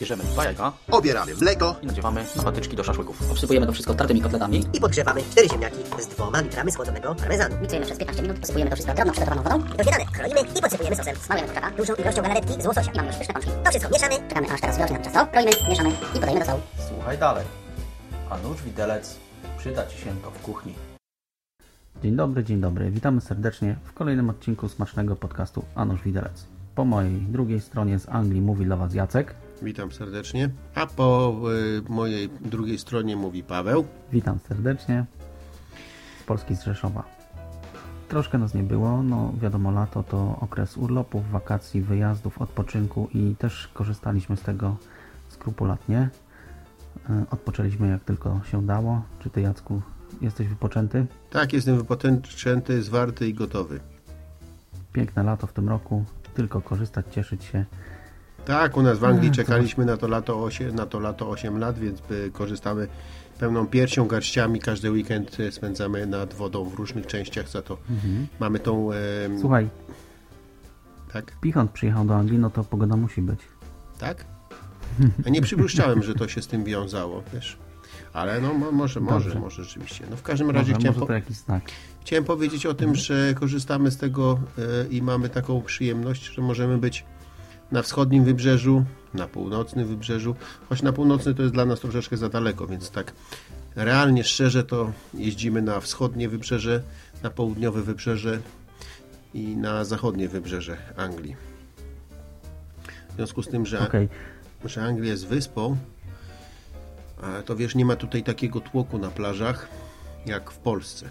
Bierzemy dwa jajka Obieramy mleko i nadziewamy na patyczki do szaszłyków. Obsypujemy to wszystko tartymi kotletami. I podgrzewamy cztery ziemniaki z dwoma litrami schłodzonego parmezanu. Miksujemy przez 15 minut, posypujemy to wszystko drobną przygotowaną wodą. I kroimy i podsypujemy sosem. Smalujemy kurczaka. Dużą ilością galaretki z łososia. I mamy już pyszne pączki. To wszystko mieszamy. Czekamy aż teraz wyrośnie nam ciasto. Kroimy, mieszamy i podajemy do sołu. Słuchaj dalej. A nóż widelec przyda Ci się to w kuchni. Dzień dobry, dzień dobry. Witamy serdecznie w kolejnym odcinku smacznego podcastu Anusz Widelec. Po mojej drugiej stronie z Anglii mówi dla Was Jacek. Witam serdecznie. A po y, mojej drugiej stronie mówi Paweł. Witam serdecznie z Polski z Rzeszowa. Troszkę nas nie było, no wiadomo lato to okres urlopów, wakacji, wyjazdów, odpoczynku i też korzystaliśmy z tego skrupulatnie. E, Odpoczęliśmy jak tylko się dało. Czy Ty Jacku jesteś wypoczęty? Tak, jestem wypoczęty, zwarty i gotowy. Piękne lato w tym roku, tylko korzystać, cieszyć się. Tak, u nas w Anglii czekaliśmy na to lato 8, na to lato 8 lat, więc y, korzystamy pełną piersią, garściami. Każdy weekend y, spędzamy nad wodą w różnych częściach, za to mamy tą... em, Słuchaj, tak? Pichon przyjechał do Anglii, no to pogoda musi być. Tak? A nie przypuszczałem, że to się z tym wiązało, wiesz. Ale no mo, może, może, Dobrze. może rzeczywiście. No w każdym razie Może, chciałem, może po, jakiś znak. chciałem powiedzieć o tym, że korzystamy z tego e, i mamy taką przyjemność, że możemy być na wschodnim wybrzeżu, na północnym wybrzeżu, choć na północny to jest dla nas troszeczkę za daleko, więc tak realnie, szczerze to jeździmy na wschodnie wybrzeże, na południowe wybrzeże i na zachodnie wybrzeże Anglii. W związku z tym, że Okej, że Anglia jest wyspą, to wiesz, nie ma tutaj takiego tłoku na plażach jak w Polsce.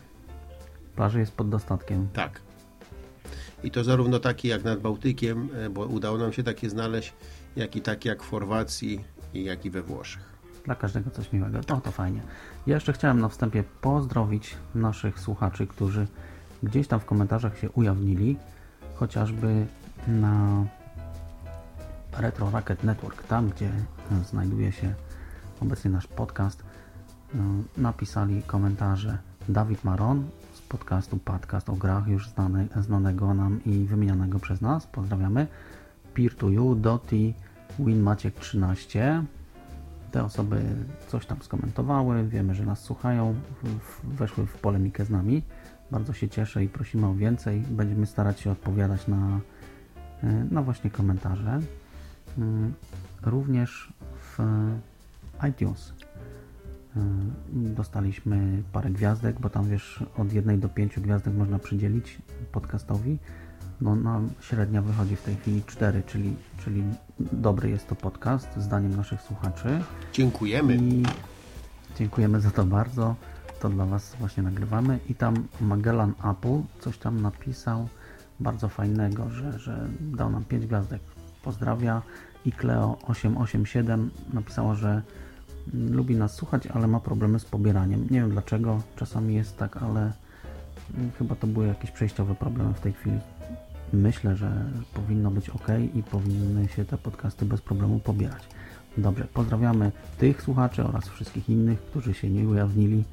plaży jest pod dostatkiem. Tak. I to zarówno takie jak nad Bałtykiem, e, bo udało nam się takie znaleźć, jak i takie jak w Chorwacji jak i we Włoszech. Dla każdego coś miłego. No to fajnie. Ja jeszcze chciałem na wstępie pozdrowić naszych słuchaczy, którzy gdzieś tam w komentarzach się ujawnili, chociażby na Retro Racket Network, tam gdzie znajduje się obecnie nasz podcast, e, napisali komentarze Dawid Maron podcastu Podcast o grach, już znanego nam i wymienianego przez nas. Pozdrawiamy. Peer to You, Doti, Win Maciek 13. Te osoby coś tam skomentowały, wiemy, że nas słuchają, weszły w polemikę z nami. Bardzo się cieszę i prosimy o więcej. Będziemy starać się odpowiadać na, e, na właśnie komentarze. Mm, Również w iTunes dostaliśmy parę gwiazdek, bo tam wiesz, od jednej do pięciu gwiazdek można przydzielić podcastowi. No, nam średnia wychodzi w tej chwili 4, czyli, czyli dobry jest to podcast, zdaniem naszych słuchaczy. Dziękujemy. I dziękujemy za to bardzo. To dla Was właśnie nagrywamy. I tam Magellan Apple coś tam napisał bardzo fajnego, że, że dał nam 5 gwiazdek. Pozdrawia. I Cleo887 napisała, że lubi nas słuchać, ale ma problemy z pobieraniem. Nie wiem dlaczego. Czasami jest tak, ale mm, chyba to były jakieś przejściowe problemy w tej chwili. Myślę, że powinno być ok i powinny się te podcasty bez problemu pobierać. Dobrze, pozdrawiamy tych słuchaczy oraz wszystkich innych, którzy się nie ujawnili.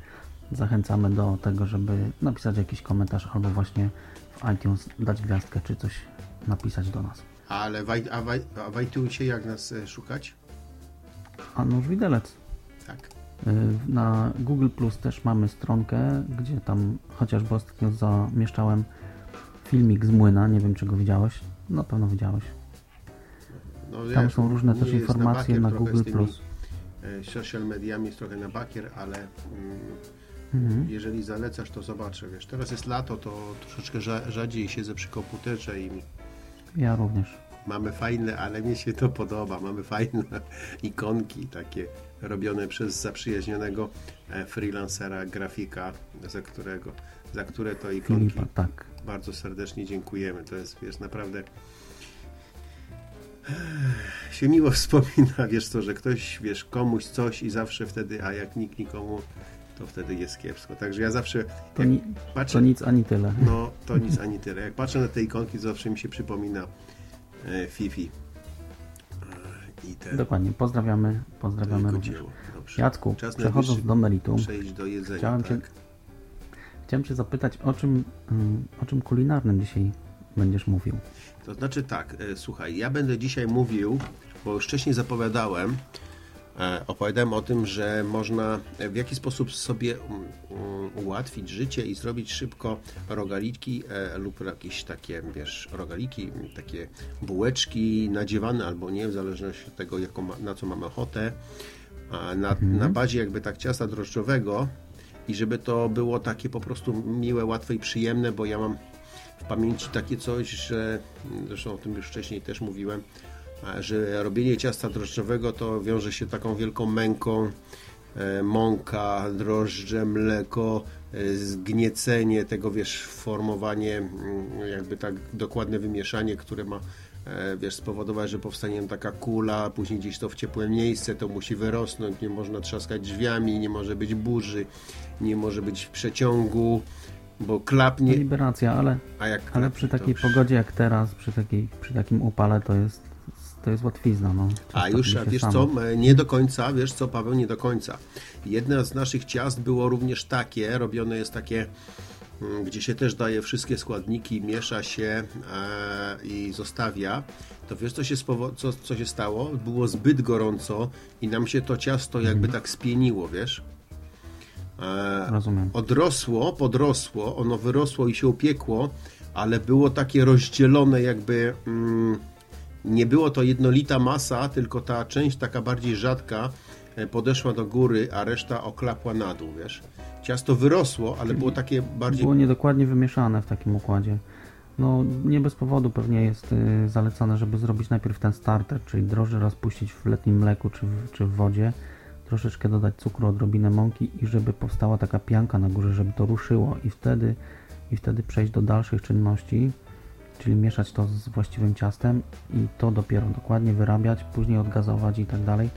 Zachęcamy do tego, żeby napisać jakiś komentarz albo właśnie w iTunes dać gwiazdkę czy coś napisać do nas. Ale w, a, w, a w iTunesie jak nas e, szukać? A nóż widelec. Tak. Y, Na Google Plus też mamy stronkę, gdzie tam chociażby ostatnio zamieszczałem filmik z młyna. Nie wiem, czy go widziałeś. Na pewno widziałeś. No, Tam wiesz, są różne też informacje bakier na trochę Google Plus. e, Social mediami jest trochę na bakier, ale mm, Mhm. jeżeli zalecasz, to zobaczę. Wiesz, teraz jest lato, to troszeczkę rza- rzadziej siedzę przy komputerze i Ja również. Mamy fajne, ale mnie się to podoba. Mamy fajne ikonki takie robione przez zaprzyjaźnionego e, freelancera, grafika, za którego, za które to ikonki Filipa, tak. bardzo serdecznie dziękujemy. To jest, wiesz, naprawdę się miło wspomina, wiesz co, że ktoś, wiesz, komuś coś i zawsze wtedy, a jak nikt nikomu, to wtedy jest kiepsko. Także ja zawsze To, ni- patrzę, to nic ani tyle. no, to nic ani tyle. Jak patrzę na te ikonki, to zawsze mi się przypomina Fifi. E, I te Dokładnie. Pozdrawiamy. Pozdrawiamy również. Jacku, Czas przechodząc do meritum, do jedzenia, Chciałem tak? cię- chciałem Cię zapytać o czym, ym, o czym kulinarnym dzisiaj będziesz mówił. To znaczy tak, e, słuchaj, ja będę dzisiaj mówił, bo już wcześniej zapowiadałem, e, opowiadałem o tym, że można e, w jaki sposób sobie mm, mm, ułatwić życie i zrobić szybko rogaliki e, lub jakieś takie, wiesz, rogaliki, takie bułeczki nadziewane albo nie, w zależności od tego, jaką, na co mamy ochotę, na, na bazie jakby tak ciasta drożdżowego i żeby to było takie po prostu miłe, łatwe i przyjemne, bo ja mam w pamięci takie coś, że zresztą o tym już wcześniej też mówiłem, że robienie ciasta drożdżowego to wiąże się taką wielką męką, e, mąka, drożdże, mleko, e, zgniecenie tego, wiesz, formowanie, mm, jakby tak dokładne wymieszanie, które ma e, wiesz, spowodować, że powstanie taka kula, później gdzieś to w ciepłe miejsce, to musi wyrosnąć, nie można trzaskać drzwiami, nie może być burzy, nie może być przeciągu, bo klapnie, Liberacja, ale, ale klapnie, przy takiej pogodzie jak teraz, przy, takiej, przy takim upale to jest, to jest łatwizna. No. A Często już, a się wiesz co, nie do końca, wiesz co Paweł, nie do końca. Jedno z naszych ciast było również takie, robione jest takie, mm, gdzie się też daje wszystkie składniki, miesza się e, i zostawia. To wiesz co się, co, co się stało? Było zbyt gorąco i nam się to ciasto jakby tak spieniło, wiesz? E, Rozumiem. odrosło, podrosło, ono wyrosło i się upiekło, ale było takie rozdzielone jakby mm, nie było to jednolita masa, tylko ta część taka bardziej rzadka e, podeszła do góry, a reszta oklapła na dół, wiesz. Ciasto wyrosło, ale było takie bardziej Było niedokładnie wymieszane w takim układzie. No nie bez powodu pewnie jest y, zalecane, żeby zrobić najpierw ten starter, czyli drożdże rozpuścić w letnim mleku czy w, czy w wodzie, troszeczkę dodać cukru, odrobinę mąki i żeby powstała taka pianka na górze, żeby to ruszyło i wtedy, i wtedy przejść do dalszych czynności, czyli mieszać to z właściwym ciastem i to dopiero dokładnie wyrabiać, później odgazować i tak dalej.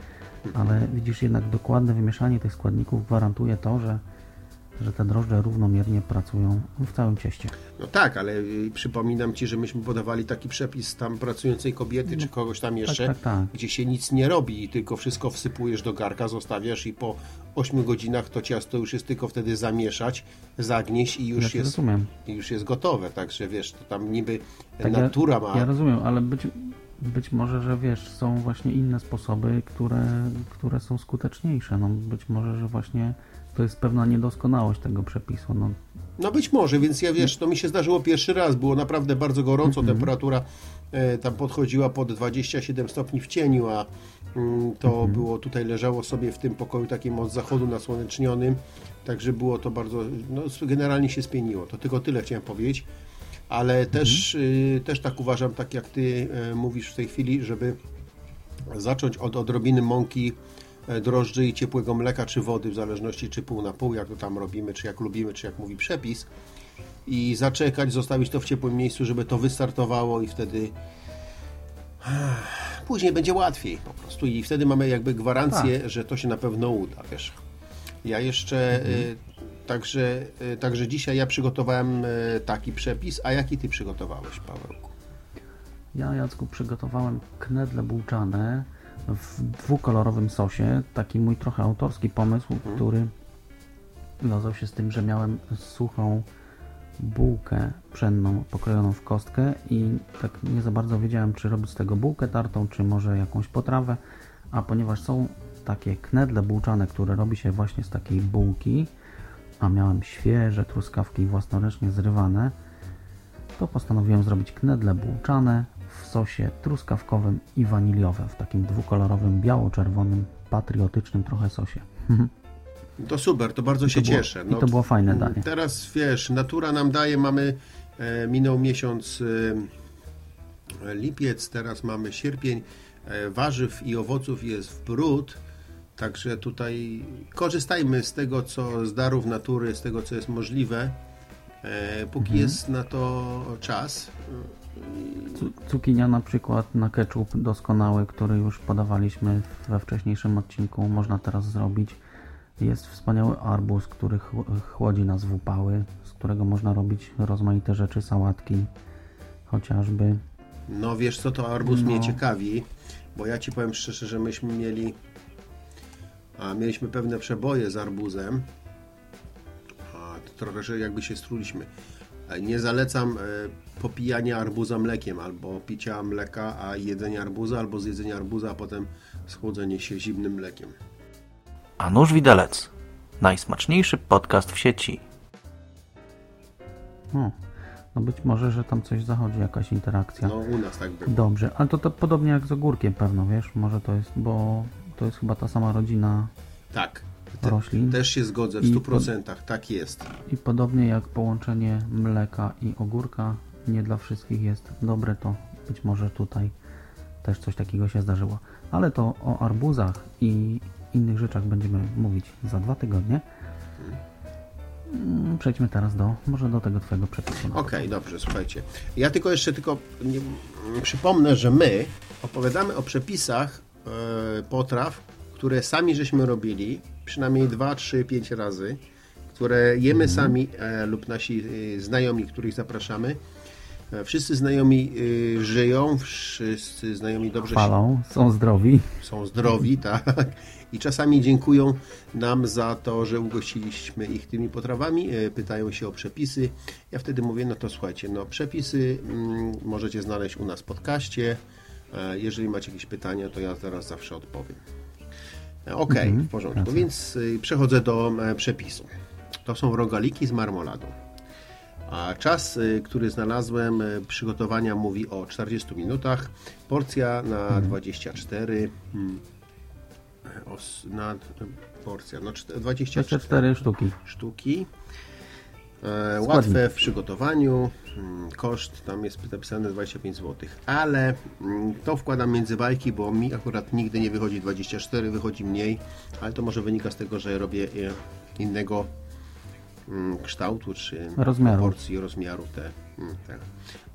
Ale widzisz, jednak dokładne wymieszanie tych składników gwarantuje to, że, że te drożdże równomiernie pracują w całym cieście. No tak, ale y, przypominam Ci, że myśmy podawali taki przepis tam pracującej kobiety, czy kogoś tam jeszcze, tak, tak. gdzie się nic nie robi i tylko wszystko wsypujesz do garka, zostawiasz i po 8 godzinach to ciasto już jest tylko wtedy zamieszać, zagnieść i już, Ja jest, rozumiem. i już jest gotowe. Także wiesz, to tam niby Tak, natura ja, ma... Ja rozumiem, ale być, być może, że wiesz, są właśnie inne sposoby, które, które są skuteczniejsze. No, być może, że właśnie to jest pewna niedoskonałość tego przepisu. No, No być może, więc ja wiesz, to mi się zdarzyło pierwszy raz, było naprawdę bardzo gorąco, Mhm. temperatura e, tam podchodziła pod 27 stopni w cieniu, a mm, to Mhm. było tutaj leżało sobie w tym pokoju takim od zachodu nasłonecznionym, także było to bardzo, no generalnie się spieniło, to tylko tyle chciałem powiedzieć, ale Mhm. też, y, też tak uważam, tak jak ty e, mówisz w tej chwili, żeby zacząć od odrobiny mąki, drożdży i ciepłego mleka czy wody, w zależności czy pół na pół, jak to tam robimy, czy jak lubimy, czy jak mówi przepis. I zaczekać, zostawić to w ciepłym miejscu, żeby to wystartowało i wtedy później będzie łatwiej po prostu. I wtedy mamy jakby gwarancję, że to się na pewno uda, wiesz. Ja jeszcze, y, także, y, także dzisiaj ja przygotowałem taki przepis, a jaki ty przygotowałeś, Pawełku? ja, Jacku, przygotowałem knedle bułczane w dwukolorowym sosie. Taki mój trochę autorski pomysł, który wiązał się z tym, że miałem suchą bułkę pszenną pokrojoną w kostkę i tak nie za bardzo wiedziałem, czy robić z tego bułkę tartą, czy może jakąś potrawę, a ponieważ są takie knedle bułczane, które robi się właśnie z takiej bułki, a miałem świeże truskawki własnoręcznie zrywane, to postanowiłem zrobić knedle bułczane w sosie truskawkowym i waniliowym, w takim dwukolorowym, biało-czerwonym, patriotycznym trochę sosie. To super, to bardzo się było- cieszę. No, i to było fajne danie. Teraz wiesz, natura nam daje, mamy, e, minął miesiąc e, lipiec, teraz mamy sierpień, e, warzyw i owoców jest w bród, także tutaj korzystajmy z tego, co z darów natury, z tego, co jest możliwe, e, póki Mhm. jest na to czas. Cu- Cukinia na przykład na ketchup doskonały, który już podawaliśmy we wcześniejszym odcinku, można teraz zrobić. Jest wspaniały arbuz, który ch- chłodzi nas w upały, z którego można robić rozmaite rzeczy, sałatki chociażby. No wiesz co, to arbuz mnie No. ciekawi, bo ja Ci powiem szczerze, że myśmy mieli a mieliśmy pewne przeboje z arbuzem a to trochę, że jakby się struliśmy E, Nie zalecam e, popijania arbuza mlekiem, albo picia mleka, a jedzenia arbuza, albo zjedzenia arbuza, a potem schłodzenie się zimnym mlekiem. A nóż widelec. Najsmaczniejszy podcast w sieci. O, no być może, że tam coś zachodzi, jakaś interakcja. No u nas tak było. Dobrze, ale to, to podobnie jak z ogórkiem pewno, wiesz? Może to jest, bo to jest chyba ta sama rodzina Tak. Te, roślin. też się zgodzę w I 100%. Tak jest. I podobnie jak połączenie mleka i ogórka nie dla wszystkich jest dobre, to być może tutaj też coś takiego się zdarzyło. Ale to o arbuzach i innych rzeczach będziemy mówić za dwa tygodnie. Mm, Przejdźmy teraz do, może do tego Twojego przepisu. Okej, dobrze, słuchajcie. Ja tylko jeszcze tylko nie, przypomnę, że my opowiadamy o przepisach e, potraw, które sami żeśmy robili, przynajmniej 2, 3, 5 razy, które jemy sami e, lub nasi e, znajomi, których zapraszamy. E, wszyscy znajomi e, żyją, wszyscy znajomi dobrze się Chwalą, są zdrowi. są zdrowi, tak. I czasami dziękują nam za to, że ugościliśmy ich tymi potrawami, e, pytają się o przepisy. Ja wtedy mówię, no to słuchajcie, no przepisy mm, możecie znaleźć u nas w podcaście. E, Jeżeli macie jakieś pytania, to ja zaraz zawsze odpowiem. E, Okej, w porządku. racja. Więc y, przechodzę do przepisu. To są rogaliki z marmoladą. A czas, y, który znalazłem y, przygotowania mówi o 40 minutach. Porcja na 24. mm, os- Na, porcja, no czte- 24 24 sztuki. sztuki. E, łatwe w przygotowaniu. Mm, Koszt tam jest napisane 25 zł. Ale mm, to wkładam między bajki, bo mi akurat nigdy nie wychodzi 24, wychodzi mniej. Ale to może wynika z tego, że robię e, innego kształtu czy Rozmiaru. proporcji, rozmiaru te, mm, te.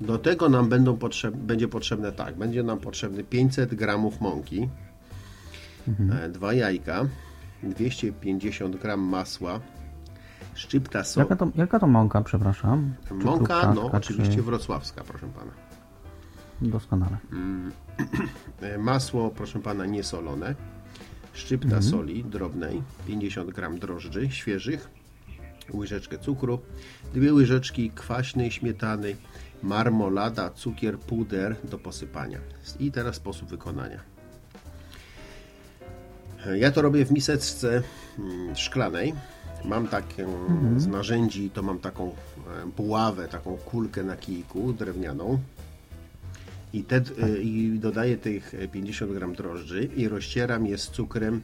Do tego nam będą potrzeb, będzie potrzebne tak, będzie nam potrzebne 500 gramów mąki, e, dwa jajka, 250 gram masła, szczypta soli. Jaka to, jaka to mąka, przepraszam? Czy Mąka, no oczywiście czy- wrocławska, proszę pana. Doskonale. E, Masło, proszę pana, niesolone. Szczypta soli drobnej, 50 gram drożdży świeżych, łyżeczkę cukru, dwie łyżeczki kwaśnej śmietany, marmolada, cukier, puder do posypania. I teraz sposób wykonania. E, Ja to robię w miseczce mm, szklanej. Mam takie z narzędzi, to mam taką e, buławę, taką kulkę na kijku drewnianą. I, te, y, I dodaję tych 50 gram drożdży i rozcieram je z cukrem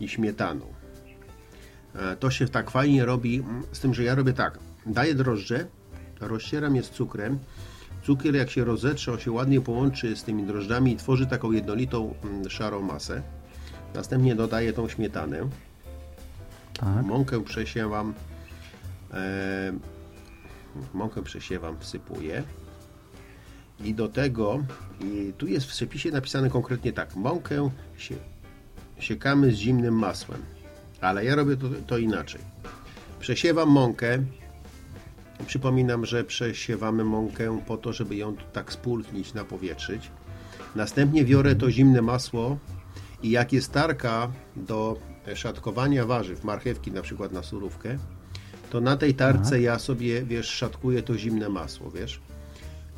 i śmietaną. E, To się tak fajnie robi, z tym, że ja robię tak. Daję drożdże, rozcieram je z cukrem. Cukier jak się rozetrze, on się ładnie połączy z tymi drożdżami i tworzy taką jednolitą mm, szarą masę. Następnie dodaję tą śmietanę. Tak. Mąkę przesiewam. E, mąkę przesiewam, wsypuję. I do tego, i tu jest w przepisie napisane konkretnie tak, mąkę sie, siekamy z zimnym masłem, ale ja robię to, to inaczej. Przesiewam mąkę, przypominam, że przesiewamy mąkę po to, żeby ją tak spulchnić, napowietrzyć. Następnie biorę to zimne masło i jak jest tarka do szatkowania warzyw, marchewki na przykład na surówkę, to na tej tarce ja sobie, wiesz, szatkuję to zimne masło, wiesz.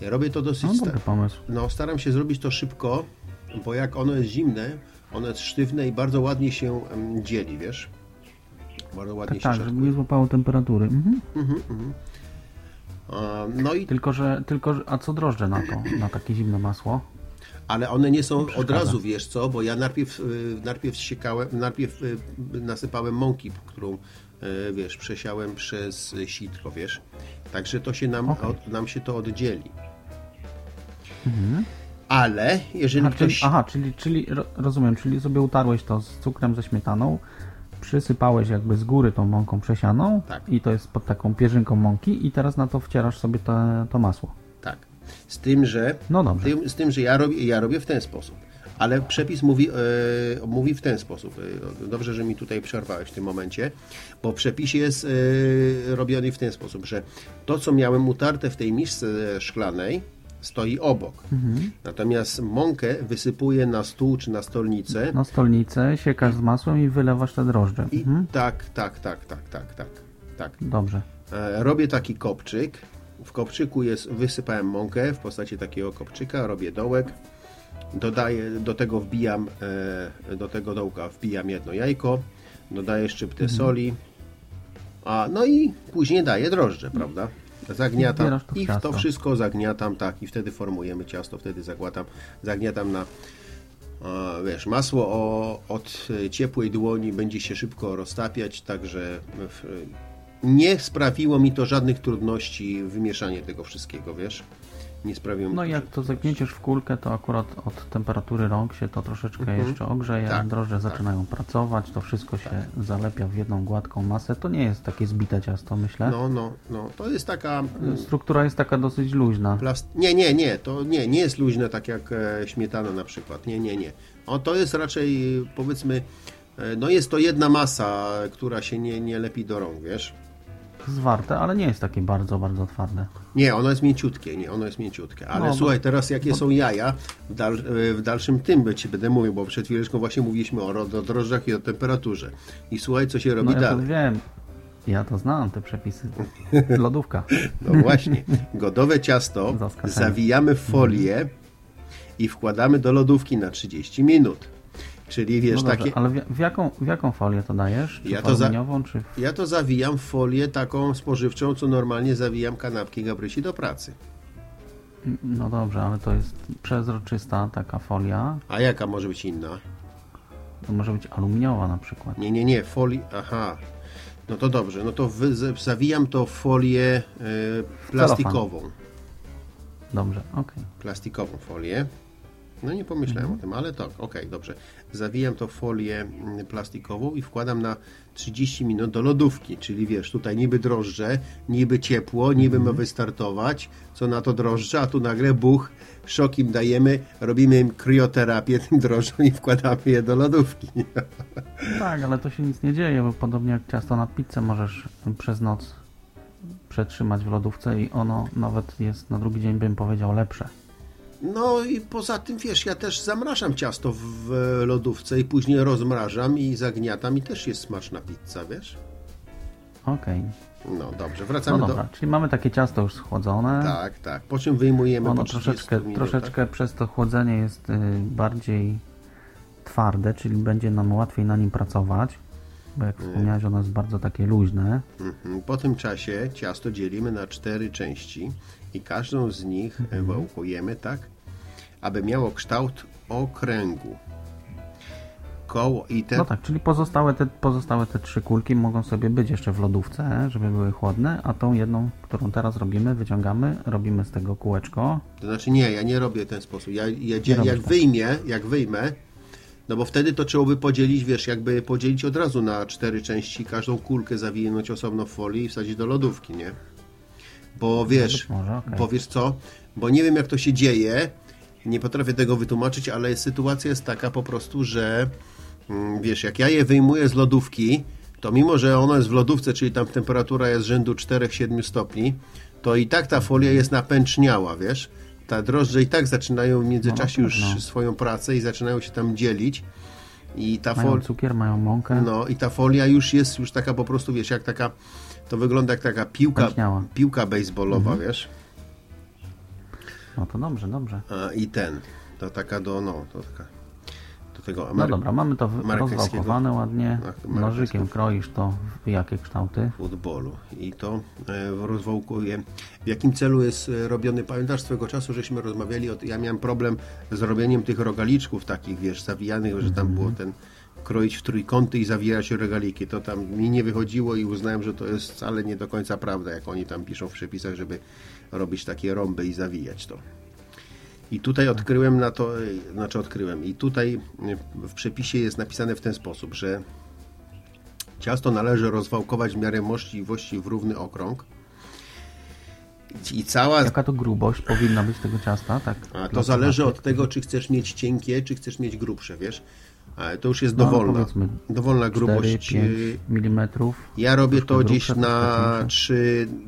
Ja robię to dosyć... No dobry pomysł. no, staram się zrobić to szybko, bo jak ono jest zimne, ono jest sztywne i bardzo ładnie się dzieli, wiesz? Bardzo ładnie Tak, się tak, żeby nie złapało temperatury. Mhm. A, No i, Tylko, że, tylko, a co drożdże na to, na takie zimne masło? ale one nie są od razu, wiesz co, bo ja najpierw, y, najpierw siekałem, najpierw y, nasypałem mąki, którą, y, wiesz, przesiałem przez sitko, wiesz? Także to się nam, Okej. od, nam się to oddzieli. Ale jeżeli Aha, czyli, ktoś... aha czyli, czyli ro- rozumiem, czyli sobie utarłeś to z cukrem, ze śmietaną, przysypałeś jakby z góry tą mąką przesianą Tak. i to jest pod taką pierzynką mąki i teraz na to wcierasz sobie te, to masło. Tak. Z tym, że No dobrze. Tym, z tym, że ja robię, ja robię w ten sposób. Ale przepis mówi, e, mówi w ten sposób. E, dobrze, że mi tutaj przerwałeś w tym momencie, bo w przepisie jest e, robiony w ten sposób, że to, co miałem utarte w tej misce szklanej, stoi obok. Mhm. Natomiast mąkę wysypuję na stół czy na stolnicę Na stolnicę siekasz z masłem i wylewasz te drożdże. i Mhm. tak, tak, tak, tak, tak, tak, tak. Dobrze. E, Robię taki kopczyk, w kopczyku jest, wysypałem mąkę w postaci takiego kopczyka, robię dołek, dodaję, do tego wbijam, e, do tego dołka wbijam jedno jajko, dodaję szczyptę soli, a no i później daję drożdże, prawda? Zagniatam to i w to wszystko zagniatam, tak, i wtedy formujemy ciasto, wtedy zagłatam, zagniatam na wiesz, masło o, od ciepłej dłoni będzie się szybko roztapiać, także nie sprawiło mi to żadnych trudności wymieszanie tego wszystkiego, wiesz? Nie sprawiło mi No jak to zagnieciesz w kulkę, to akurat od temperatury rąk się to troszeczkę jeszcze ogrzeje, Tak, drożdże zaczynają pracować, to wszystko się zalepia w jedną gładką masę. To nie jest takie zbite ciasto, myślę. No, no, no. To jest taka. mm, Struktura jest taka dosyć luźna. Plast... Nie, nie, nie. To nie, nie jest luźne tak jak e, śmietana na przykład. Nie, nie, nie. O, to jest raczej powiedzmy. e, No jest to jedna masa, która się nie, nie lepi do rąk, wiesz? Zwarte, ale nie jest takie bardzo, bardzo twarde. Nie, ono jest mięciutkie, nie, ono jest mięciutkie. Ale No, bo- słuchaj, teraz jakie są jaja, w, dal, w dalszym tym ci będę mówił, bo przed chwileczką właśnie mówiliśmy o, ro- o drożdżach i o temperaturze. I słuchaj, co się robi No ja to dalej. wiem. Ja to znam, te przepisy. Lodówka. No właśnie, gotowe ciasto zawijamy w folię i wkładamy do lodówki na 30 minut. Czyli wiesz, No dobrze, takie. ale w, jaką, w jaką folię to dajesz? Czy Ja to za- czy... Ja to zawijam w folię taką spożywczą, co normalnie zawijam kanapki Gabrysi do pracy. No dobrze, ale to jest przezroczysta taka folia. A jaka może być inna? To może być aluminiowa na przykład. Nie, nie, nie, folii. Aha. No to dobrze, no to wy, zawijam to w folię e, plastikową. Dobrze, okej. Plastikową folię. No nie pomyślałem Mhm. o tym, ale tak, okej, dobrze. Zawijam to w folię mm, plastikową i wkładam na 30 minut do lodówki, czyli wiesz, tutaj niby drożdże, niby ciepło, niby Mhm. ma wystartować, co na to drożdże, a tu nagle buch, szok im dajemy, robimy im krioterapię tym drożdżom i wkładamy je do lodówki. Tak, ale to się nic nie dzieje, bo podobnie jak ciasto na pizzę możesz przez noc przetrzymać w lodówce i ono nawet jest na drugi dzień, bym powiedział, lepsze. No i poza tym, wiesz, ja też zamrażam ciasto w lodówce i później rozmrażam i zagniatam i też jest smaczna pizza, wiesz? Okej. No dobrze, No wracamy dobra, do... czyli mamy takie ciasto już schłodzone. Tak, tak. Po czym wyjmujemy Ono po 30 troszeczkę, minutach. troszeczkę przez to chłodzenie jest y, bardziej twarde, czyli będzie nam łatwiej na nim pracować. Bo jak wspomniałeś, ono jest bardzo takie luźne. Mhm. Po tym czasie ciasto dzielimy na cztery części i każdą z nich Mhm. wałkujemy tak, aby miało kształt okręgu. Koło i te... No tak, czyli pozostałe te, pozostałe te trzy kulki mogą sobie być jeszcze w lodówce, żeby były chłodne, a tą jedną, którą teraz robimy, wyciągamy, robimy z tego kółeczko. To znaczy nie, ja nie robię w ten sposób. Ja, ja jak tak. wyjmę, jak wyjmę, no bo wtedy to trzeba by podzielić, wiesz, jakby podzielić od razu na cztery części, każdą kulkę zawinąć osobno w folii i wsadzić do lodówki, nie? Bo wiesz, być może, okej. bo wiesz co, bo nie wiem jak to się dzieje, nie potrafię tego wytłumaczyć, ale sytuacja jest taka po prostu, że mm, wiesz, jak ja je wyjmuję z lodówki, to mimo, że ono jest w lodówce, czyli tam temperatura jest rzędu 4-7 stopni, to i tak ta folia jest napęczniała, wiesz? Ta drożdże i tak zaczynają w międzyczasie No, już swoją pracę i zaczynają się tam dzielić. I ta Mają cukier, mają mąkę. no i ta folia już jest już taka po prostu, wiesz, jak taka, to wygląda jak taka piłka, Pęczniała. piłka baseballowa, Mhm. wiesz? No to dobrze, dobrze. A, I ten, to taka do, no, to taka, do tego No Amery- dobra, mamy to rozwałkowane ładnie. Tak. Nożykiem kroisz to w jakie kształty? futbolu. I to e, rozwałkuje. W jakim celu jest e, robiony? Pamiętasz swego czasu, żeśmy rozmawiali, o, ja miałem problem z robieniem tych rogaliczków takich, wiesz, zawijanych, że tam było ten kroić w trójkąty i zawijać rogaliki. To tam mi nie wychodziło i uznałem, że to jest wcale nie do końca prawda, jak oni tam piszą w przepisach, żeby robić takie rąby i zawijać to. I tutaj odkryłem na to, znaczy odkryłem, i tutaj w przepisie jest napisane w ten sposób, że Ciasto należy rozwałkować w miarę możliwości w równy okrąg. I cała. Jaka to grubość powinna być tego ciasta? Tak. A to zależy od tego, czy chcesz mieć cienkie, czy chcesz mieć grubsze, wiesz? A To już jest No, dowolna. Dowolna grubość. 4-5 y, mm. Ja robię to gdzieś na troszkę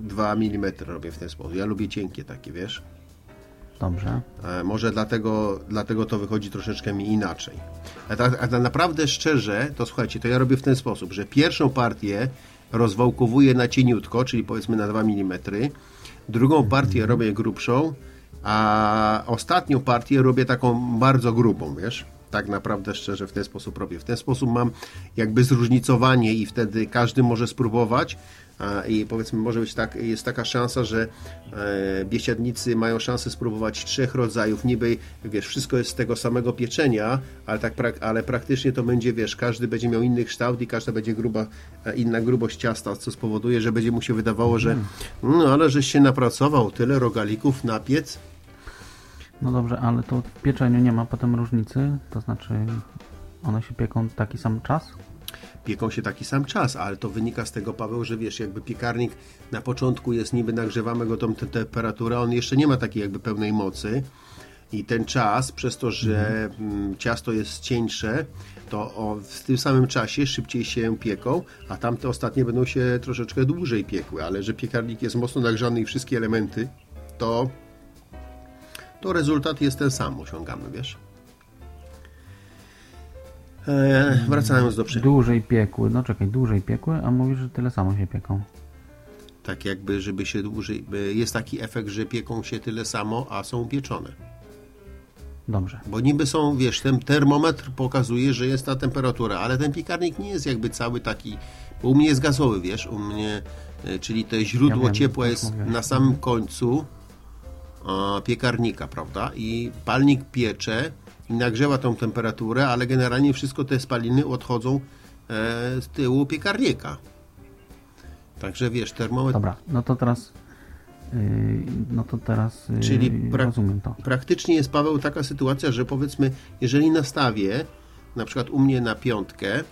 3-2 mm robię w ten sposób. Ja lubię cienkie takie, wiesz? Dobrze. E, Może dlatego, dlatego to wychodzi troszeczkę mi inaczej. A tak, a tak naprawdę szczerze, to słuchajcie, to ja robię w ten sposób, że pierwszą partię rozwałkowuję na cieniutko, czyli powiedzmy na 2 mm, drugą partię robię grubszą, a ostatnią partię robię taką bardzo grubą, wiesz? Tak naprawdę szczerze w ten sposób robię. W ten sposób mam jakby zróżnicowanie i wtedy każdy może spróbować i powiedzmy może być tak, jest taka szansa, że e, biesiadnicy mają szansę spróbować trzech rodzajów, niby wiesz, wszystko jest z tego samego pieczenia, ale, tak, ale praktycznie to będzie, wiesz, każdy będzie miał inny kształt i każda będzie gruba, e, inna grubość ciasta, co spowoduje, że będzie mu się wydawało, że no ale żeś się napracował, tyle rogalików na piec, No dobrze, ale to w pieczeniu nie ma potem różnicy? To znaczy one się pieką taki sam czas? pieką się taki sam czas, ale to wynika z tego, Paweł, że wiesz, jakby piekarnik na początku jest niby nagrzewamy go tą te- temperaturę, on jeszcze nie ma takiej jakby pełnej mocy i ten czas, przez to, że mm, ciasto jest cieńsze, to w tym samym czasie szybciej się pieką, a tamte ostatnie będą się troszeczkę dłużej piekły, ale że piekarnik jest mocno nagrzany i wszystkie elementy, to to rezultat jest ten sam, osiągamy, wiesz? E, wracając do przy... Dłużej piekły, no czekaj, dłużej piekły, a mówisz, że tyle samo się pieką. Tak jakby, żeby się dłużej... Jest taki efekt, że pieką się tyle samo, a są pieczone. Dobrze. Bo niby są, wiesz, ten termometr pokazuje, że jest ta temperatura, ale ten piekarnik nie jest jakby cały taki... Bo u mnie jest gazowy, wiesz, u mnie... e, Czyli to źródło Ja wiem, ciepła tak jest na samym końcu piekarnika, prawda? I palnik piecze i nagrzewa tą temperaturę, ale generalnie wszystko te spaliny odchodzą e, z tyłu piekarnika. Także wiesz, termometr Dobra, no to teraz yy, no to teraz yy, Czyli rozumiem to. praktycznie jest, Paweł, taka sytuacja, że powiedzmy, jeżeli nastawię na przykład u mnie na piątkę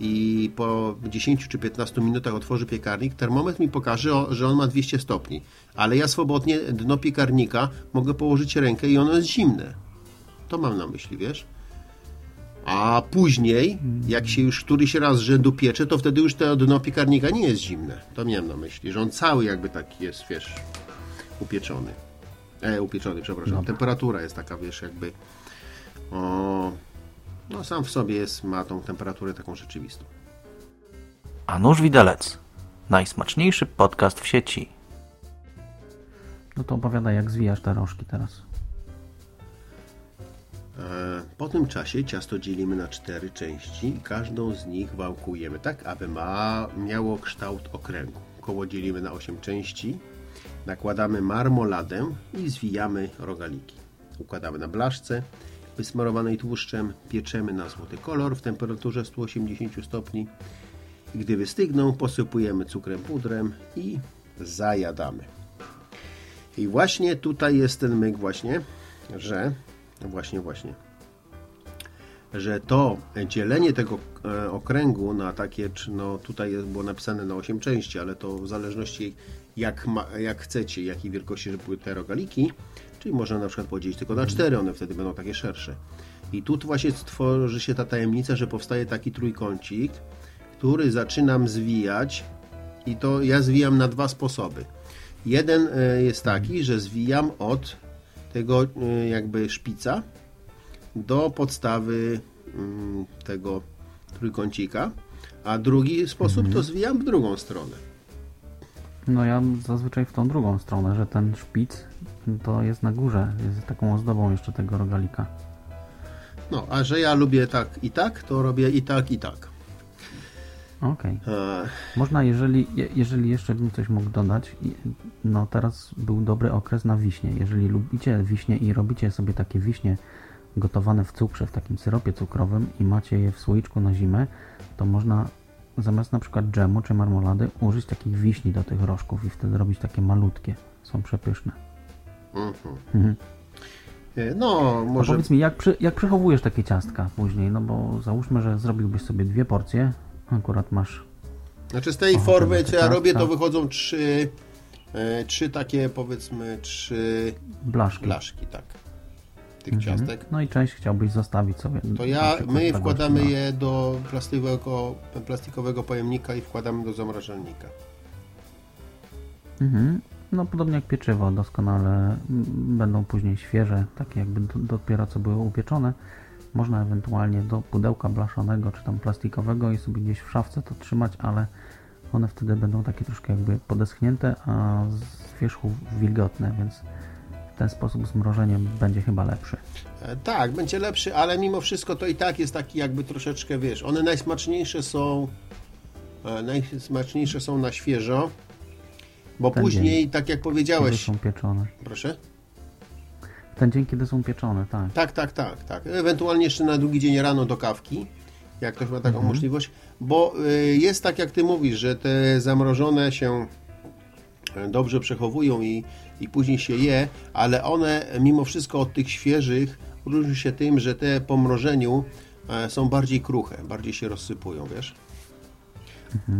i po 10 czy 15 minutach otworzy piekarnik, termometr mi pokaże, że on ma 200 stopni, ale ja swobodnie dno piekarnika mogę położyć rękę i ono jest zimne. To mam na myśli, wiesz? A później, jak się już któryś raz rzędu piecze, to wtedy już to dno piekarnika nie jest zimne. To miałem na myśli, że on cały jakby taki jest, wiesz, upieczony. E, upieczony, przepraszam. Dobra. Temperatura jest taka, wiesz, jakby. O, no sam w sobie jest, ma tą temperaturę taką rzeczywistą. A nóż widelec. Najsmaczniejszy podcast w sieci. No to opowiadaj, jak zwijasz te rożki teraz. E, Po tym czasie ciasto dzielimy na cztery części i każdą z nich wałkujemy tak, aby ma, miało kształt okręgu. Koło dzielimy na 8 części, nakładamy marmoladę i zwijamy rogaliki. Układamy na blaszce wysmarowanej tłuszczem, pieczemy na złoty kolor w temperaturze 180 stopni. Gdy wystygną, posypujemy cukrem pudrem i zajadamy. I właśnie tutaj jest ten myk właśnie, że właśnie, właśnie, że to dzielenie tego e, okręgu na takie, no tutaj było napisane na 8 części, ale to w zależności jak, ma, jak chcecie, jakiej wielkości żeby były te rogaliki, czyli można na przykład podzielić tylko na 4, one wtedy będą takie szersze. I tu właśnie tworzy się ta tajemnica, że powstaje taki trójkącik, który zaczynam zwijać i to ja zwijam na dwa sposoby. Jeden e, jest taki, że zwijam od tego e, jakby szpica do podstawy mm, tego trójkącika, a drugi sposób to zwijam w drugą stronę. No ja zazwyczaj w tą drugą stronę, że ten szpic to jest na górze, jest taką ozdobą jeszcze tego rogalika. No, a że ja lubię tak i tak, to robię i tak, i tak. Okej. E, Można, jeżeli, je- jeżeli jeszcze bym coś mógł dodać, no teraz był dobry okres na wiśnie. Jeżeli lubicie wiśnie i robicie sobie takie wiśnie gotowane w cukrze, w takim syropie cukrowym i macie je w słoiczku na zimę, to można zamiast na przykład dżemu czy marmolady użyć takich wiśni do tych rożków i wtedy robić takie malutkie. Są przepyszne. Mhm. e, no, A może powiedz mi, jak, przy, jak przechowujesz takie ciastka później? No bo załóżmy, że zrobiłbyś sobie dwie porcje, akurat masz Znaczy z tej O, formy, co ja robię, to wychodzą trzy, e, trzy takie, powiedzmy, trzy blaszki. blaszki, tak, tych Mhm. ciastek. No i część chciałbyś zostawić sobie. To na ja, my wkładamy gości, je do plastikowego, plastikowego pojemnika i wkładamy do zamrażalnika. Mhm. No podobnie jak pieczywo, doskonale będą później świeże, takie jakby do, dopiero co były upieczone. Można ewentualnie do pudełka blaszanego czy tam plastikowego i sobie gdzieś w szafce to trzymać, ale one wtedy będą takie troszkę jakby podeschnięte, a z wierzchu wilgotne, więc w ten sposób zmrożenie będzie chyba lepszy. E, Tak, będzie lepszy, ale mimo wszystko to i tak jest taki jakby troszeczkę, wiesz, one najsmaczniejsze są e, najsmaczniejsze są na świeżo, bo Ten później, tak jak Kiedy powiedziałeś, są pieczone. proszę? Ten dzień, kiedy są pieczone, tak. Tak, tak, tak, tak. Ewentualnie jeszcze na drugi dzień rano do kawki, jak ktoś ma taką możliwość, bo y, jest tak jak ty mówisz, że te zamrożone się e, dobrze przechowują i, i później się je, ale one mimo wszystko od tych świeżych różni się tym, że te po mrożeniu e, są bardziej kruche, bardziej się rozsypują, wiesz?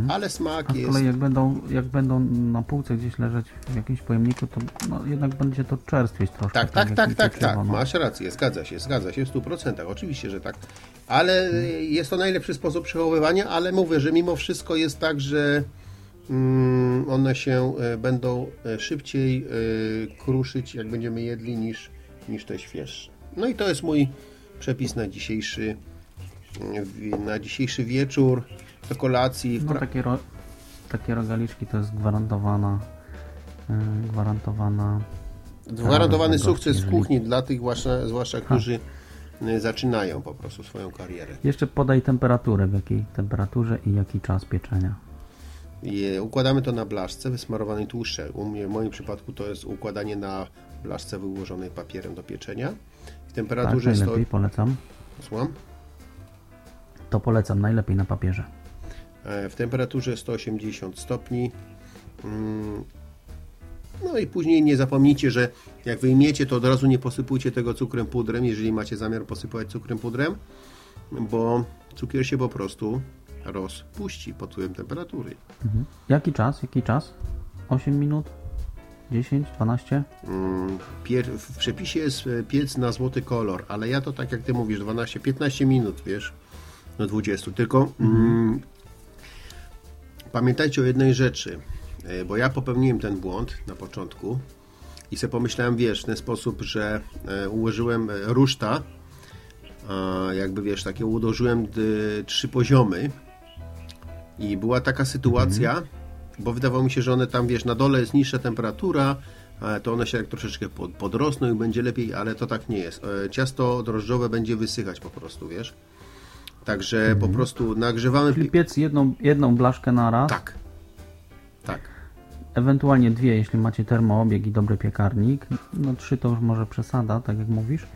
Ale smak A jest... kolei jak będą, jak będą na półce gdzieś leżeć w jakimś pojemniku, to no, jednak będzie to czerstwieć troszkę. Tak, tak, tak, tak, tak. no. Masz rację, zgadza się, zgadza się w 100%. Oczywiście, że tak. Ale y, jest to najlepszy sposób przechowywania, ale mówię, że mimo wszystko jest tak, że mm, one się y, będą y, szybciej y, kruszyć, jak będziemy jedli, niż, niż te świeższe. No i to jest mój przepis na dzisiejszy, y, na dzisiejszy wieczór do kolacji. No takie, ro, takie rogaliczki to jest gwarantowana yy, gwarantowana Gwarantowany sukces w kuchni dla tych, zwłaszcza, zwłaszcza którzy y, zaczynają po prostu swoją karierę. Jeszcze podaj temperaturę, w jakiej temperaturze i jaki czas pieczenia. I układamy to na blaszce wysmarowanej tłuszczem. U mnie, w moim przypadku to jest układanie na blaszce wyłożonej papierem do pieczenia. W Tak, temperaturze sto... najlepiej polecam. Słucham? To polecam najlepiej na papierze. E, w temperaturze 180 stopni. Mm. No i później nie zapomnijcie, że jak wyjmiecie, to od razu nie posypujcie tego cukrem pudrem, jeżeli macie zamiar posypać cukrem pudrem, bo cukier się po prostu rozpuści pod wpływem temperatury. Mhm. Jaki czas? Jaki czas? 8 minut? 10? 12? Mm, w przepisie jest e, piec na złoty kolor, ale ja to tak jak ty mówisz, 12-15 minut, wiesz, do 20. Tylko mm, pamiętajcie o jednej rzeczy, e, bo ja popełniłem ten błąd na początku i sobie pomyślałem, wiesz, w ten sposób, że e, ułożyłem e, ruszta, jakby wiesz, takie ułożyłem trzy poziomy i była taka sytuacja, bo wydawało mi się, że one tam, wiesz, na dole jest niższa temperatura, to one się tak troszeczkę pod, podrosną i będzie lepiej, ale to tak nie jest. Ciasto drożdżowe będzie wysychać po prostu, wiesz. Także po prostu nagrzewamy... Czyli piec jedną, jedną blaszkę na raz, Tak. Tak. ewentualnie dwie, jeśli macie termoobieg i dobry piekarnik. No trzy to już może przesada, tak jak mówisz.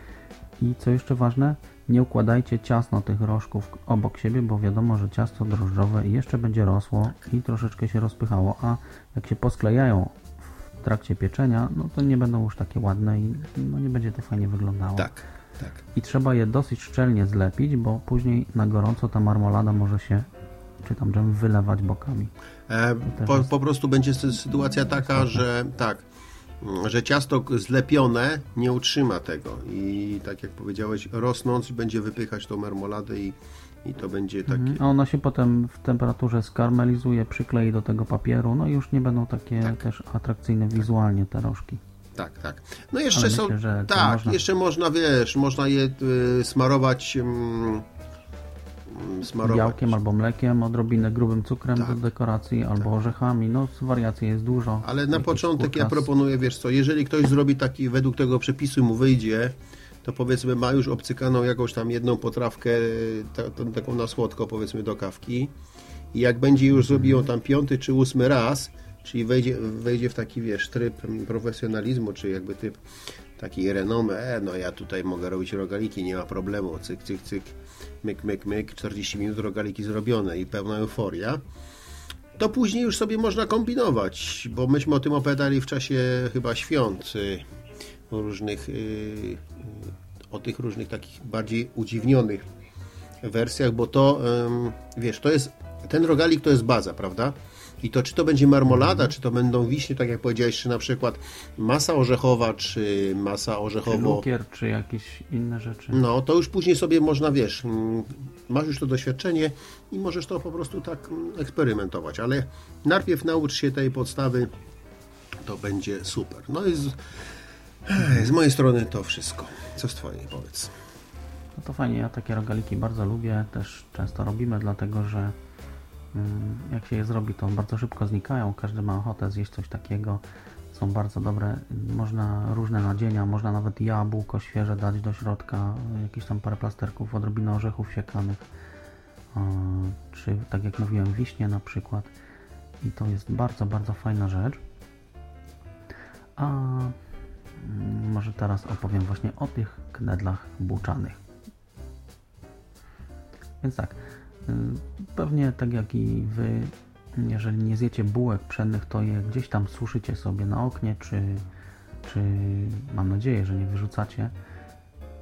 I co jeszcze ważne, nie układajcie ciasno tych rożków obok siebie, bo wiadomo, że ciasto drożdżowe jeszcze będzie rosło i troszeczkę się rozpychało, a jak się posklejają w trakcie pieczenia, no to nie będą już takie ładne i no nie będzie to fajnie wyglądało. Tak. Tak. I trzeba je dosyć szczelnie zlepić, bo później na gorąco ta marmolada może się, czy tam dżem, wylewać bokami. E, po, jest- po prostu będzie sy- sytuacja taka, że tak, mm, że ciasto zlepione nie utrzyma tego i tak jak powiedziałeś, rosnąc będzie wypychać tą marmoladę i, i to będzie takie... A ona się potem w temperaturze skarmelizuje, przyklei do tego papieru, no i już nie będą takie Tak. też atrakcyjne wizualnie te rożki. Tak, tak. No jeszcze są. myślę, to tak, można- jeszcze można, wiesz, można je y, smarować. Mm, smarować. Białkiem albo mlekiem, odrobinę grubym cukrem Tak. do dekoracji, albo orzechami, no wariacji jest dużo. Ale na początek ja skórka z- proponuję, wiesz co, jeżeli ktoś zrobi taki, według tego przepisu mu wyjdzie, to powiedzmy ma już obcykaną jakąś tam jedną potrawkę, ta, tą, taką na słodko powiedzmy do kawki i jak będzie już zrobił ją tam piąty czy ósmy raz, czyli wejdzie, wejdzie w taki, wiesz, tryb profesjonalizmu, czy jakby typ takiej renomy, e, no ja tutaj mogę robić rogaliki, nie ma problemu, cyk, cyk, cyk, myk, myk, myk, 40 minut rogaliki zrobione i pełna euforia, to później już sobie można kombinować, bo myśmy o tym opowiadali w czasie chyba świąt y, różnych, y, y, o tych różnych takich bardziej udziwnionych wersjach, bo to, wiesz, to jest, ten rogalik to jest baza, prawda? I to czy to będzie marmolada, czy to będą wiśnie, tak jak powiedziałeś, czy na przykład masa orzechowa, czy masa Czy orzechowo... lukier, czy jakieś inne rzeczy. No, to już później sobie można, wiesz, mm, masz już to doświadczenie i możesz to po prostu tak mm, eksperymentować, ale najpierw naucz się tej podstawy, to będzie super. No i z, z mojej strony to wszystko. Co z twojej, powiedz? No to fajnie, ja takie rogaliki bardzo lubię, też często robimy, dlatego że Jak się je zrobi, to bardzo szybko znikają. Każdy ma ochotę zjeść coś takiego. Są bardzo dobre. Można różne nadzienia, można nawet jabłko świeże dać do środka, jakieś tam parę plasterków, odrobinę orzechów siekanych, czy tak jak mówiłem, wiśnie na przykład. I to jest bardzo, bardzo fajna rzecz. A mm, może teraz opowiem właśnie o tych knedlach buczanych. Więc tak, y, pewnie tak jak i Wy, jeżeli nie zjecie bułek pszennych, to je gdzieś tam suszycie sobie na oknie, czy, czy mam nadzieję, że nie wyrzucacie,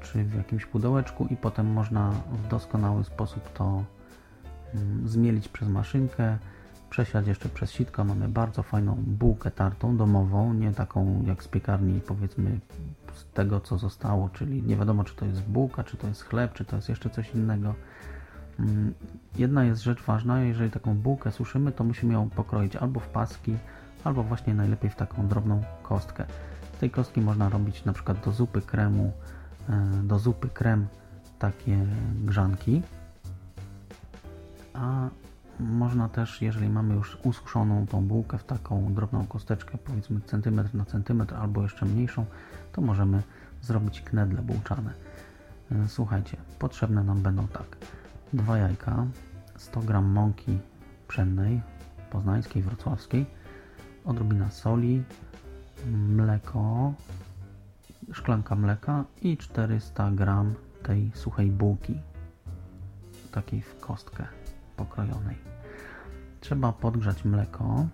czy w jakimś pudełeczku i potem można w doskonały sposób to mm, zmielić przez maszynkę, przesiać jeszcze przez sitko. Mamy bardzo fajną bułkę tartą domową, nie taką jak z piekarni, powiedzmy z tego co zostało, czyli nie wiadomo czy to jest bułka, czy to jest chleb, czy to jest jeszcze coś innego. Mm, Jedna jest rzecz ważna, jeżeli taką bułkę suszymy, to musimy ją pokroić albo w paski, albo właśnie najlepiej w taką drobną kostkę. Z tej kostki można robić na przykład do zupy kremu, e, do zupy krem takie grzanki, a można też, jeżeli mamy już ususzoną tą bułkę w taką drobną kosteczkę, powiedzmy centymetr na centymetr albo jeszcze mniejszą, to możemy zrobić knedle bułczane. E, Słuchajcie, potrzebne nam będą tak. Dwa jajka, 100 g mąki pszennej, poznańskiej, wrocławskiej, odrobina soli, mleko, szklanka mleka i 400 g tej suchej bułki, takiej w kostkę pokrojonej. Trzeba podgrzać mleko,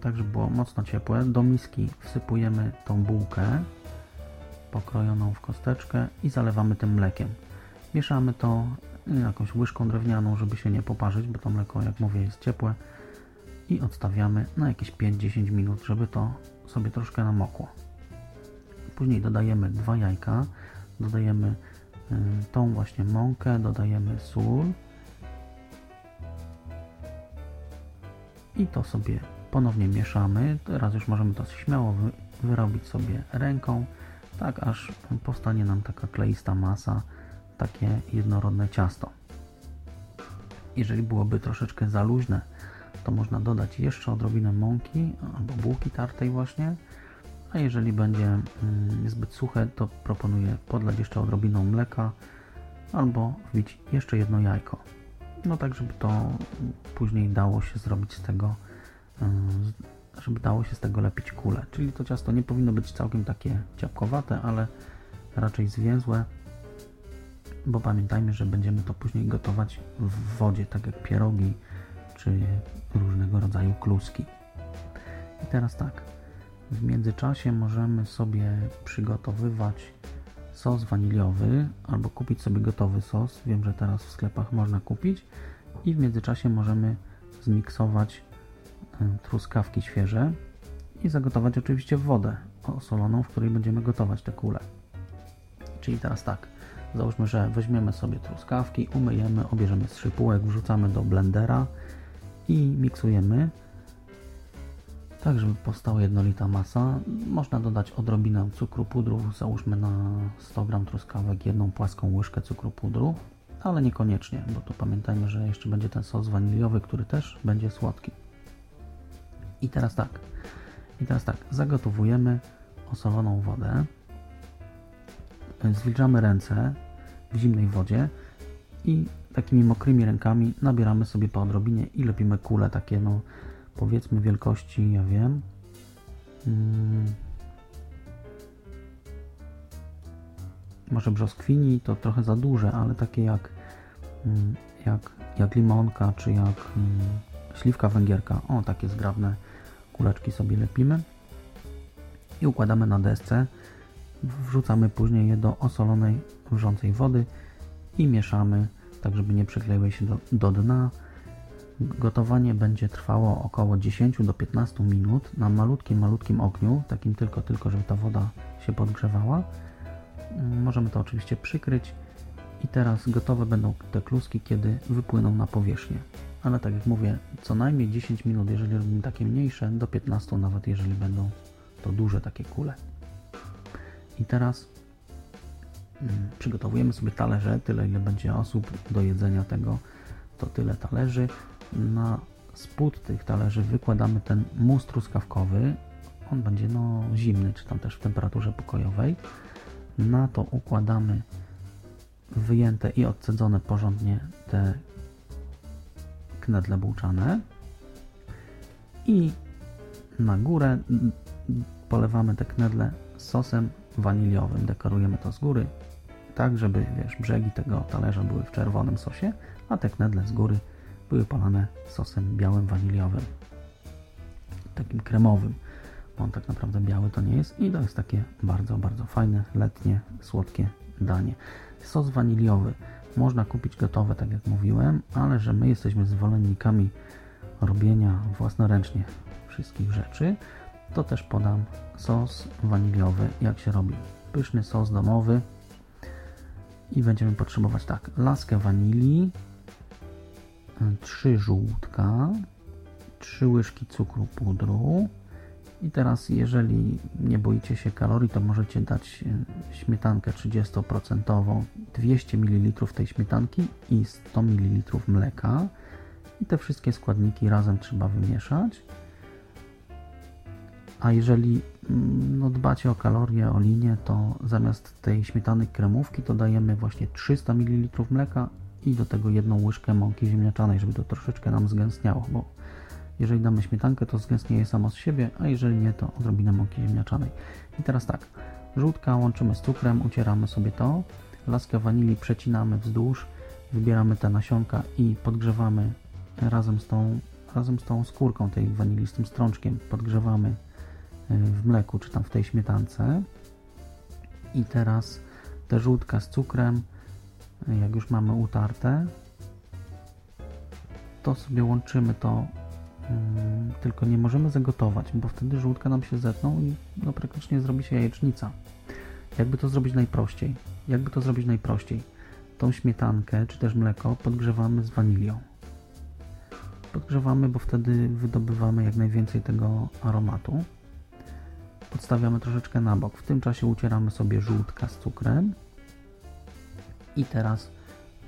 tak żeby było mocno ciepłe. Do miski wsypujemy tą bułkę pokrojoną w kosteczkę i zalewamy tym mlekiem. Mieszamy to jakąś łyżką drewnianą, żeby się nie poparzyć, bo to mleko, jak mówię, jest ciepłe. I odstawiamy na jakieś 5-10 minut, żeby to sobie troszkę namokło. Później dodajemy dwa jajka, dodajemy y, tą właśnie mąkę, dodajemy sól i to sobie ponownie mieszamy. Teraz już możemy to śmiało wy, wyrobić sobie ręką, tak aż powstanie nam taka kleista masa, takie jednorodne ciasto. Jeżeli byłoby troszeczkę za luźne, to można dodać jeszcze odrobinę mąki albo bułki tartej właśnie, a jeżeli będzie mm, zbyt suche, to proponuję podlać jeszcze odrobiną mleka albo wbić jeszcze jedno jajko. No tak, żeby to później dało się zrobić z tego, ym, żeby dało się z tego lepić kule. Czyli to ciasto nie powinno być całkiem takie ciapkowate, ale raczej zwięzłe, bo pamiętajmy, że będziemy to później gotować w wodzie, tak jak pierogi czy różnego rodzaju kluski. I teraz tak, w międzyczasie możemy sobie przygotowywać sos waniliowy albo kupić sobie gotowy sos. Wiem, że teraz w sklepach można kupić i w międzyczasie możemy zmiksować e, truskawki świeże i zagotować oczywiście wodę osoloną, w której będziemy gotować te kule. Czyli teraz tak, załóżmy, że weźmiemy sobie truskawki, umyjemy, obierzemy z szypułek, wrzucamy do blendera i miksujemy tak, żeby powstała jednolita masa. Można dodać odrobinę cukru pudru, załóżmy na 100 g truskawek jedną płaską łyżkę cukru pudru, ale niekoniecznie, bo tu pamiętajmy, że jeszcze będzie ten sos waniliowy, który też będzie słodki. I teraz tak, i teraz tak, zagotowujemy osoloną wodę, zwilżamy ręce w zimnej wodzie i takimi mokrymi rękami nabieramy sobie po odrobinie i lepimy kule takie no powiedzmy wielkości, ja wiem. Hmm, może brzoskwini to trochę za duże, ale takie jak hmm, jak, jak limonka czy jak hmm, śliwka węgierka, o takie zgrabne kuleczki sobie lepimy i układamy na desce wrzucamy później je do osolonej, wrzącej wody i mieszamy, tak żeby nie przykleiły się do, do dna. Gotowanie będzie trwało około 10 do 15 minut na malutkim, malutkim ogniu, takim tylko, tylko żeby ta woda się podgrzewała. Możemy to oczywiście przykryć i teraz gotowe będą te kluski, kiedy wypłyną na powierzchnię. Ale tak jak mówię, co najmniej 10 minut, jeżeli robimy takie mniejsze, do 15 nawet, jeżeli będą to duże takie kule. I teraz mm, przygotowujemy sobie talerze, tyle ile będzie osób do jedzenia tego to tyle talerzy. Na spód tych talerzy wykładamy ten mus truskawkowy. On będzie no zimny, czy tam też w temperaturze pokojowej. Na to układamy wyjęte i odcedzone porządnie te knedle bułczane i na górę mm, polewamy te knedle sosem waniliowym. Dekorujemy to z góry, tak żeby wiesz, brzegi tego talerza były w czerwonym sosie, a te knedle z góry były polane sosem białym waniliowym. Takim kremowym. On tak naprawdę biały to nie jest i to jest takie bardzo, bardzo fajne, letnie, słodkie danie. Sos waniliowy można kupić gotowe, tak jak mówiłem, ale że my jesteśmy zwolennikami robienia własnoręcznie wszystkich rzeczy, to też podam sos waniliowy, jak się robi. Pyszny sos domowy i będziemy potrzebować tak, laskę wanilii, 3 żółtka, 3 łyżki cukru pudru i teraz jeżeli nie boicie się kalorii, to możecie dać e, śmietankę 30%, 200 ml tej śmietanki i 100 ml mleka i te wszystkie składniki razem trzeba wymieszać. A jeżeli mm, no, dbacie o kalorie, o linię, to zamiast tej śmietany kremówki to dajemy właśnie 300 ml mleka i do tego jedną łyżkę mąki ziemniaczanej, żeby to troszeczkę nam zgęstniało, bo jeżeli damy śmietankę, to zgęstnieje samo z siebie, a jeżeli nie, to odrobinę mąki ziemniaczanej. I teraz tak, żółtka łączymy z cukrem, ucieramy sobie to, laskę wanilii przecinamy wzdłuż, wybieramy te nasionka i podgrzewamy razem z tą, razem z tą skórką tej wanilii, z tym strączkiem, podgrzewamy w mleku, czy tam w tej śmietance. I teraz te żółtka z cukrem, jak już mamy utarte, to sobie łączymy to, mm, tylko nie możemy zagotować, bo wtedy żółtka nam się zetną i no, praktycznie zrobi się jajecznica. Jakby to zrobić najprościej? Jakby to zrobić najprościej? Tą śmietankę, czy też mleko podgrzewamy z wanilią. Podgrzewamy, bo wtedy wydobywamy jak najwięcej tego aromatu odstawiamy troszeczkę na bok. W tym czasie ucieramy sobie żółtka z cukrem i teraz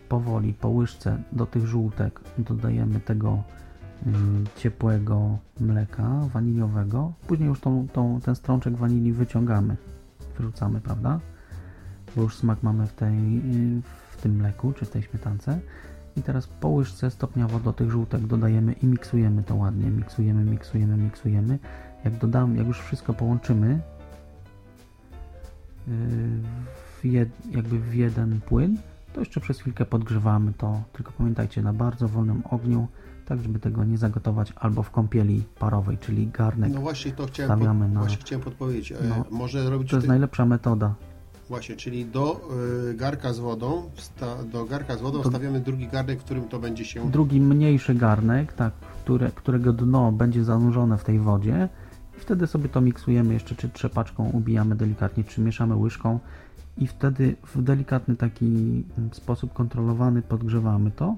powoli po łyżce do tych żółtek dodajemy tego y, ciepłego mleka waniliowego. Później już tą, tą, ten strączek wanilii wyciągamy, wyrzucamy, prawda? Bo już smak mamy w, tej, y, w tym mleku czy w tej śmietance. I teraz po łyżce stopniowo do tych żółtek dodajemy i miksujemy to ładnie. Miksujemy, miksujemy, miksujemy jak dodam, jak już wszystko połączymy yy, w jed, jakby w jeden płyn, to jeszcze przez chwilkę podgrzewamy to, tylko pamiętajcie, na bardzo wolnym ogniu, tak żeby tego nie zagotować albo w kąpieli parowej, czyli garnek No właśnie to chciałem, stawiamy pod, na... właśnie chciałem podpowiedzieć. E, No, może robić To jest ty- najlepsza metoda. Właśnie, czyli do y, garka z wodą, wsta, do garka z wodą To- stawiamy drugi garnek, w którym to będzie się... Drugi mniejszy garnek, tak, które, którego dno będzie zanurzone w tej wodzie i wtedy sobie to miksujemy jeszcze, czy trzepaczką ubijamy delikatnie, czy mieszamy łyżką i wtedy w delikatny taki mm, sposób kontrolowany podgrzewamy to.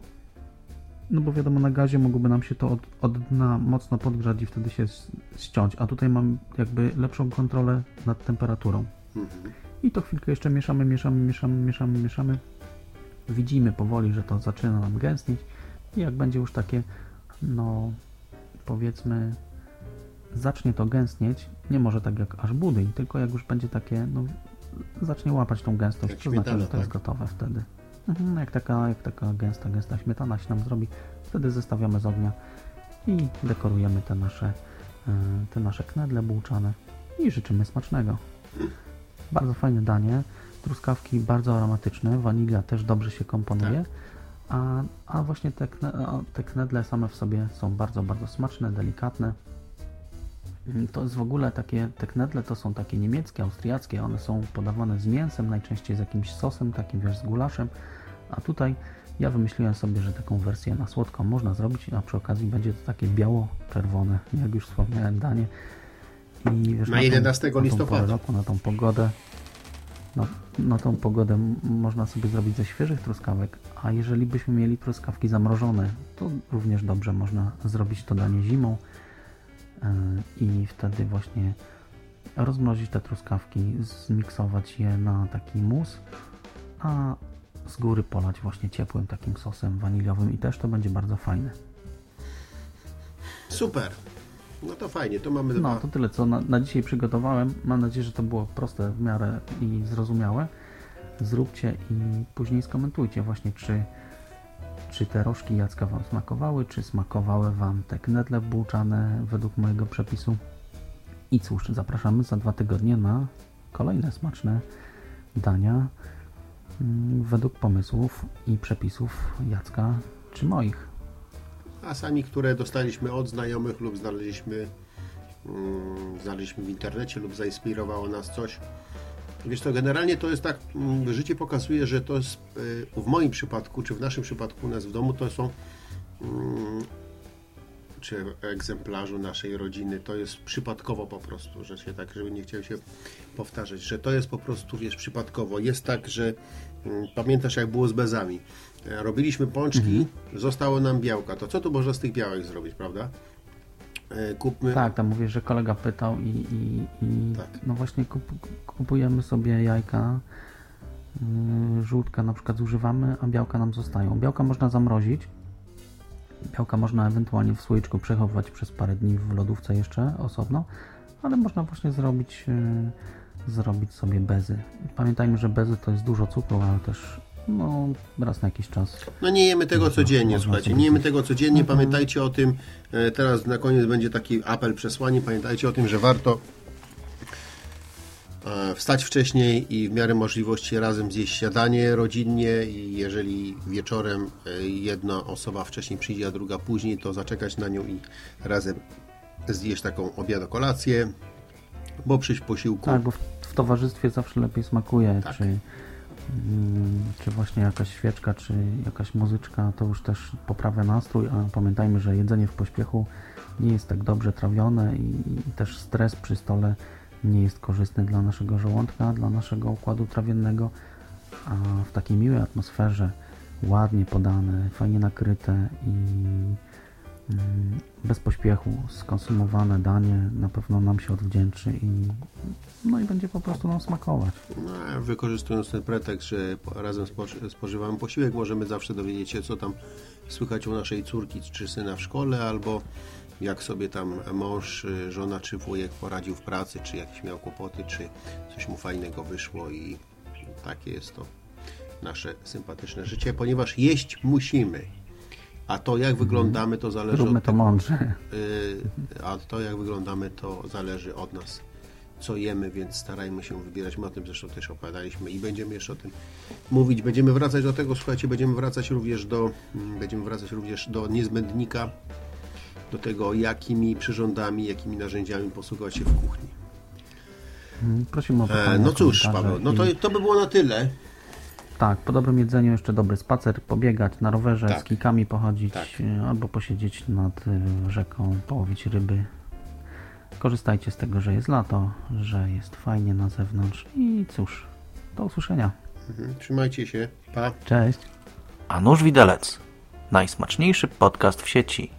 No bo wiadomo, na gazie mogłoby nam się to od, od dna mocno podgrzać i wtedy się ściąć, a tutaj mam jakby lepszą kontrolę nad temperaturą. Mhm. I to chwilkę jeszcze mieszamy, mieszamy, mieszamy, mieszamy, mieszamy. Widzimy powoli, że to zaczyna nam gęstnieć i jak będzie już takie, no powiedzmy, zacznie to gęstnieć, nie może tak jak aż budyń, tylko jak już będzie takie, no zacznie łapać tą gęstość, Jak to znaczy, że to jest tak? gotowe wtedy. Mhm, jak, taka, jak taka gęsta, gęsta śmietana się nam zrobi, wtedy zestawiamy z ognia i dekorujemy te nasze, e, te nasze knedle bułczane i życzymy smacznego. Bardzo fajne danie. Truskawki bardzo aromatyczne, wanilia też dobrze się komponuje. A, a właśnie te, te knedle same w sobie są bardzo, bardzo smaczne, delikatne. Mm, To jest w ogóle takie, te knedle to są takie niemieckie, austriackie, one są podawane z mięsem, najczęściej z jakimś sosem, takim wiesz, z gulaszem, a tutaj ja wymyśliłem sobie, że taką wersję na słodką można zrobić, a przy okazji będzie to takie biało-czerwone, jak już wspomniałem, danie. I wiesz, Na tą- 11 na tą listopada. roku, na tą pogodę, no, na tą pogodę można sobie zrobić ze świeżych truskawek, a jeżeli byśmy mieli truskawki zamrożone, to również dobrze można zrobić to danie zimą i wtedy właśnie rozmrozić te truskawki, zmiksować je na taki mus, a z góry polać właśnie ciepłym takim sosem waniliowym i też to będzie bardzo fajne. Super. No to fajnie, to mamy dwa. No, to tyle, co na, na dzisiaj przygotowałem. Mam nadzieję, że to było proste w miarę i zrozumiałe. Zróbcie i później skomentujcie właśnie, czy, czy te rożki Jacka Wam smakowały, czy smakowały Wam te knedle włóczane według mojego przepisu. I cóż, zapraszamy za dwa tygodnie na kolejne smaczne dania mm, według pomysłów i przepisów Jacka czy moich. A sami, które dostaliśmy od znajomych lub znaleźliśmy, mm, znaleźliśmy w internecie lub zainspirowało nas coś. Wiesz to generalnie to jest tak, mm, życie pokazuje, że to jest y, w moim przypadku, czy w naszym przypadku u nas w domu, to są mm, czy w egzemplarzu naszej rodziny, to jest przypadkowo po prostu, że się tak, żeby nie chciał się powtarzać, że to jest po prostu, wiesz, przypadkowo. Jest tak, że mm, pamiętasz jak było z bezami. E, Robiliśmy pączki, zostało nam białka. To co tu można z tych białek zrobić, prawda? E, Kupmy. Tak, tam mówię, że kolega pytał i, i, i Tak. no właśnie kup, kupujemy sobie jajka, yy, żółtka na przykład zużywamy, a białka nam zostają. Białka można zamrozić, białka można ewentualnie w słoiczku przechowywać przez parę dni w lodówce jeszcze osobno, ale można właśnie zrobić, yy, zrobić sobie bezy. Pamiętajmy, że bezy to jest dużo cukru, ale też no, raz na jakiś czas. No nie jemy tego Można- codziennie, można słuchajcie, nie jemy tego codziennie, pamiętajcie o tym, e, teraz na koniec będzie taki apel, przesłanie, pamiętajcie o tym, że warto e, wstać wcześniej i w miarę możliwości razem zjeść śniadanie rodzinnie i jeżeli wieczorem e, jedna osoba wcześniej przyjdzie, a druga później, to zaczekać na nią i razem zjeść taką obiad kolację, bo przy posiłku. Tak, bo w, w towarzystwie zawsze lepiej smakuje, Tak. czy, czy właśnie jakaś świeczka, czy jakaś muzyczka, to już też poprawia nastrój, a pamiętajmy, że jedzenie w pośpiechu nie jest tak dobrze trawione i, i też stres przy stole nie jest korzystny dla naszego żołądka, dla naszego układu trawiennego, a w takiej miłej atmosferze, ładnie podane, fajnie nakryte i bez pośpiechu skonsumowane danie na pewno nam się odwdzięczy i no i będzie po prostu nam smakować. No, wykorzystując ten pretekst, że razem spo- spożywamy posiłek, możemy zawsze dowiedzieć się, co tam słychać u naszej córki czy syna w szkole, albo jak sobie tam mąż, y, żona czy wujek poradził w pracy, czy jakieś miał kłopoty, czy coś mu fajnego wyszło i takie jest to nasze sympatyczne życie, ponieważ jeść musimy. A to jak wyglądamy to zależy Róbmy od to mądrze. Y, a to jak wyglądamy to zależy od nas co jemy, więc starajmy się wybierać. My o tym zresztą też opowiadaliśmy i będziemy jeszcze o tym mówić. Będziemy wracać do tego, słuchajcie, będziemy wracać również do mm, będziemy wracać również do niezbędnika, do tego jakimi przyrządami, jakimi narzędziami posługiwać się w kuchni. Mm, Prosimy o E, pytania, no cóż, Paweł, no to, to by było na tyle. Tak, po dobrym jedzeniu jeszcze dobry spacer, pobiegać na rowerze, Tak. z kikami pochodzić, Tak. e, albo posiedzieć nad e, rzeką, połowić ryby. Korzystajcie z tego, że jest lato, że jest fajnie na zewnątrz i cóż, do usłyszenia. Mhm. Trzymajcie się. Pa. Cześć! A nóż widelec. Najsmaczniejszy podcast w sieci.